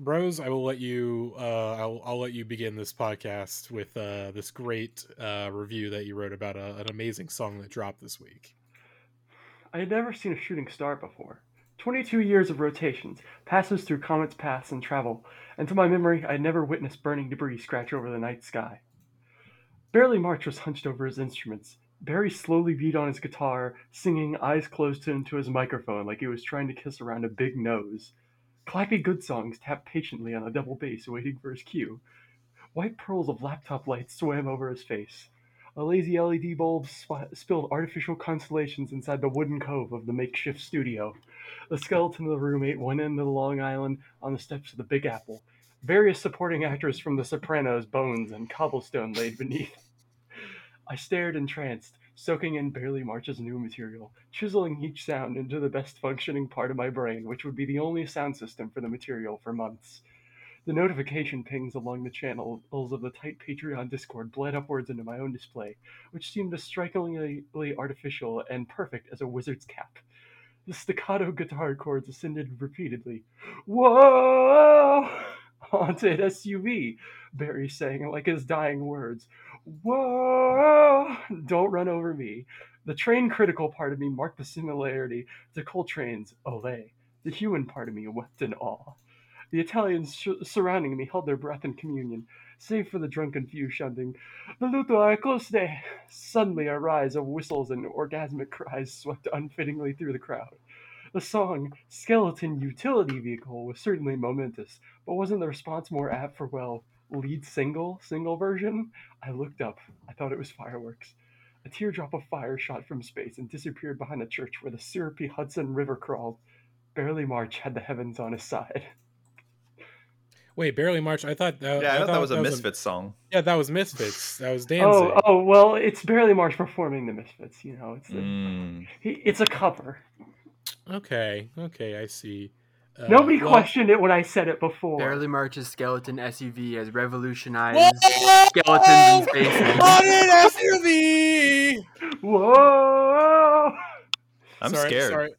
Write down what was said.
Rose, I will let you. Uh, I'll, I'll let you begin this podcast with uh, this great uh, review that you wrote about a, an amazing song that dropped this week. I had never seen a shooting star before. 22 years of rotations, passes through comets' paths and travel, and to my memory, I had never witnessed burning debris scratch over the night sky. Barely March was hunched over his instruments. Barry slowly beat on his guitar, singing, eyes closed into his microphone like he was trying to kiss around a big nose. Clappy Goodsongs tapped patiently on a double bass, waiting for his cue. White pearls of laptop lights swam over his face. A lazy LED bulb sp- spilled artificial constellations inside the wooden cove of the makeshift studio. The skeleton of the room ate one end of the Long Island on the steps of the Big Apple. Various supporting actors from The Sopranos, bones, and cobblestone laid beneath. I stared entranced, soaking in Barely March's new material, chiseling each sound into the best functioning part of my brain, which would be the only sound system for the material for months. The notification pings along the channels of the tight Patreon Discord bled upwards into my own display, which seemed as strikingly artificial and perfect as a wizard's cap. The staccato guitar chords ascended repeatedly. Whoa! Haunted SUV, Barry sang like his dying words. Whoa! Don't run over me. The train critical part of me marked the similarity to Coltrane's Olé. The human part of me wept in awe. The Italians sh- surrounding me held their breath in communion, save for the drunken few shouting, Veluto a coste! Suddenly a rise of whistles and orgasmic cries swept unfittingly through the crowd. The song Skeleton Utility Vehicle was certainly momentous, but wasn't the response more apt for, well, lead single, single version? I looked up. I thought it was fireworks. A teardrop of fire shot from space and disappeared behind a church where the syrupy Hudson River crawled. Barely March had the heavens on his side. Wait, Barely March. I thought that. Yeah, I, I thought that was a was Misfits song. yeah, that was Misfits. That was Danzig. Oh, oh well, it's Barely March performing the Misfits. You know, it's a, Mm. he, it's a cover. Okay, okay, I see. Uh, Nobody well- questioned it when I said it before. Barely March's skeleton SUV has revolutionized Whoa! skeletons in spaces. Haunted SUV! Whoa! I'm sorry, scared. Sorry,